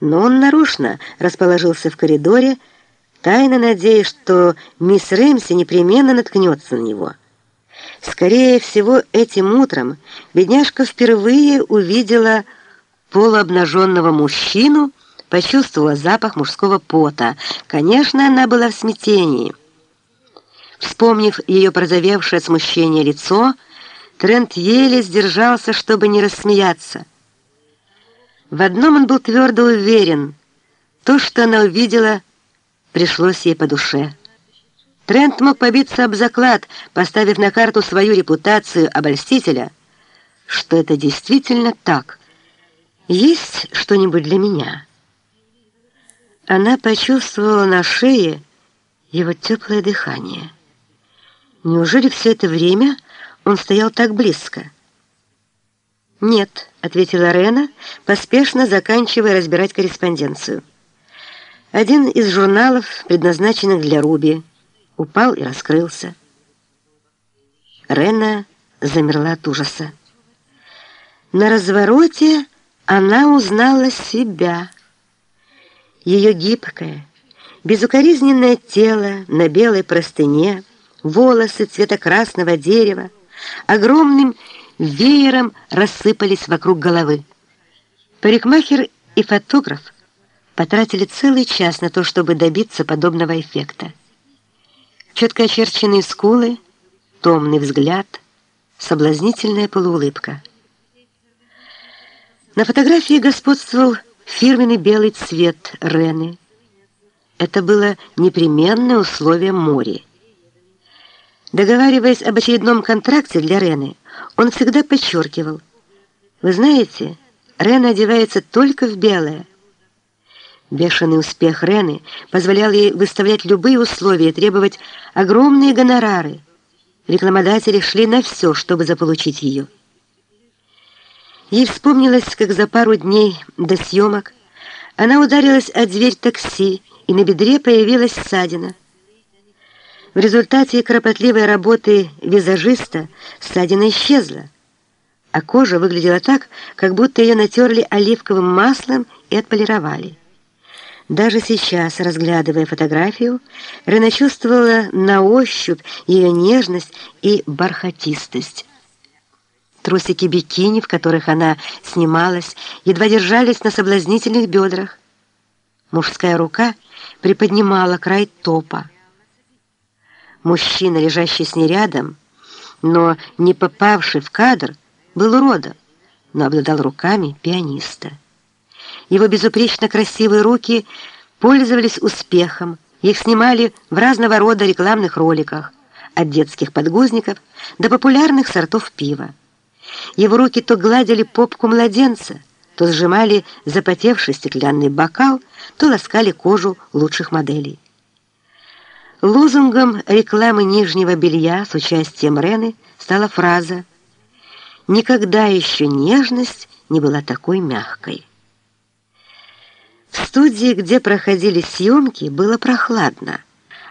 Но он нарочно расположился в коридоре, тайно надеясь, что мисс Рэмси непременно наткнется на него. Скорее всего, этим утром бедняжка впервые увидела полуобнаженного мужчину, почувствовала запах мужского пота. Конечно, она была в смятении. Вспомнив ее прозовевшее от смущения лицо, Трент еле сдержался, чтобы не рассмеяться. В одном он был твердо уверен. То, что она увидела, пришлось ей по душе. Трент мог побиться об заклад, поставив на карту свою репутацию обольстителя, что это действительно так. Есть что-нибудь для меня? Она почувствовала на шее его теплое дыхание. Неужели все это время он стоял так близко? «Нет», — ответила Рена, поспешно заканчивая разбирать корреспонденцию. Один из журналов, предназначенных для Руби, упал и раскрылся. Рена замерла от ужаса. На развороте она узнала себя. Ее гибкое, безукоризненное тело на белой простыне, волосы цвета красного дерева, огромным веером рассыпались вокруг головы. Парикмахер и фотограф потратили целый час на то, чтобы добиться подобного эффекта. Четко очерченные скулы, томный взгляд, соблазнительная полуулыбка. На фотографии господствовал фирменный белый цвет Рены. Это было непременное условие моря. Договариваясь об очередном контракте для Рены, он всегда подчеркивал, «Вы знаете, Рена одевается только в белое». Бешеный успех Рены позволял ей выставлять любые условия, требовать огромные гонорары. Рекламодатели шли на все, чтобы заполучить ее. Ей вспомнилось, как за пару дней до съемок она ударилась о дверь такси, и на бедре появилась ссадина. В результате кропотливой работы визажиста ссадина исчезла, а кожа выглядела так, как будто ее натерли оливковым маслом и отполировали. Даже сейчас, разглядывая фотографию, Рена чувствовала на ощупь ее нежность и бархатистость. Трусики бикини, в которых она снималась, едва держались на соблазнительных бедрах. Мужская рука приподнимала край топа. Мужчина, лежащий с ней рядом, но не попавший в кадр, был уродом, но обладал руками пианиста. Его безупречно красивые руки пользовались успехом, их снимали в разного рода рекламных роликах, от детских подгузников до популярных сортов пива. Его руки то гладили попку младенца, то сжимали запотевший стеклянный бокал, то ласкали кожу лучших моделей. Лозунгом рекламы нижнего белья с участием Рены стала фраза «Никогда еще нежность не была такой мягкой». В студии, где проходили съемки, было прохладно.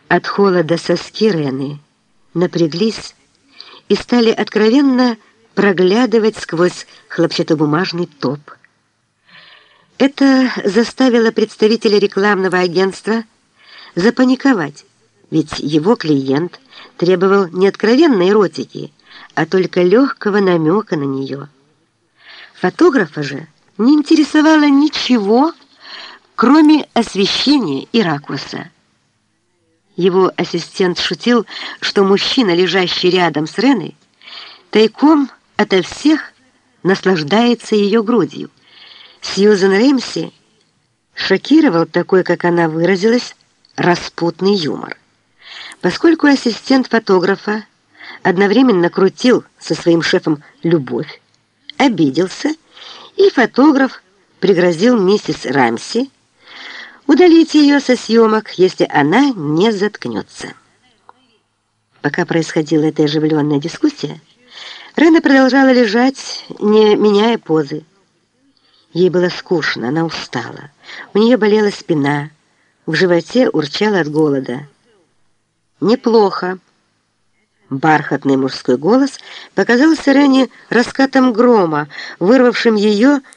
От холода соски Рены напряглись и стали откровенно проглядывать сквозь хлопчатобумажный топ. Это заставило представителя рекламного агентства запаниковать ведь его клиент требовал не откровенной эротики, а только легкого намека на нее. Фотографа же не интересовало ничего, кроме освещения и ракурса. Его ассистент шутил, что мужчина, лежащий рядом с Реной, тайком ото всех наслаждается ее грудью. Сьюзен Рэмси шокировал такой, как она выразилась, распутный юмор. Поскольку ассистент фотографа одновременно крутил со своим шефом любовь, обиделся, и фотограф пригрозил миссис Рамси удалить ее со съемок, если она не заткнется. Пока происходила эта оживленная дискуссия, Рена продолжала лежать, не меняя позы. Ей было скучно, она устала. У нее болела спина, в животе урчала от голода. «Неплохо». Бархатный мужской голос показался Рене раскатом грома, вырвавшим ее